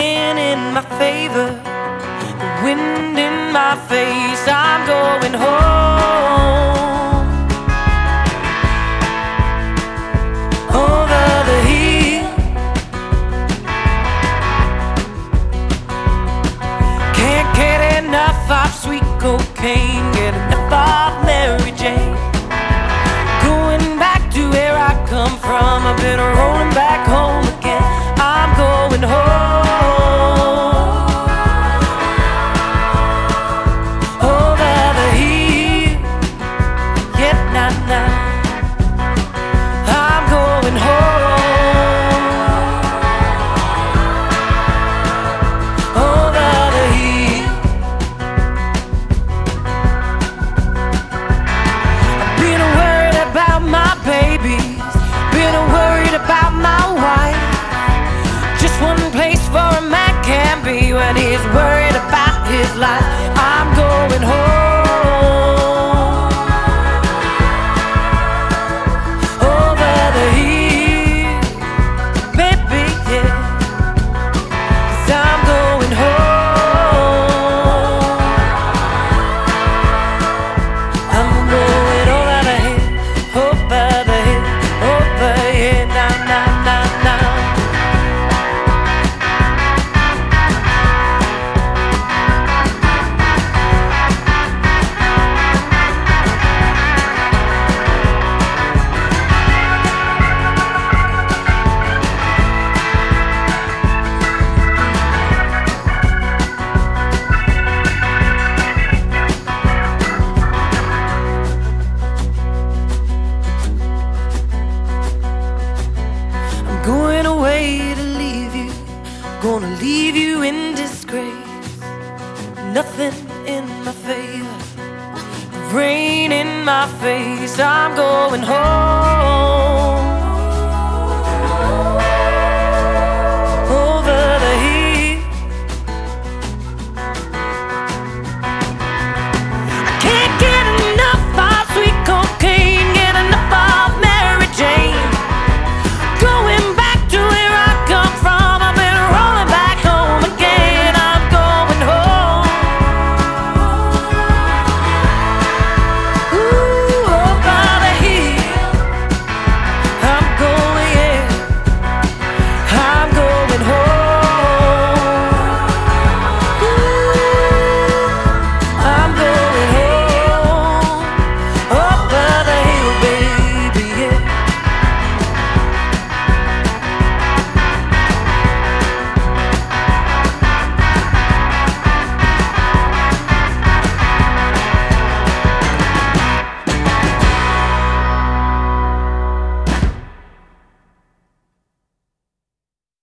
wind in my favor, the wind in my face. I'm going home. Over the hill. Can't get enough of sweet cocaine. Get enough of Mary Jane. Going back to where I come from. I've been be when I'm gonna leave you, gonna leave you in disgrace. Nothing in my favor, rain in my face. I'm going home.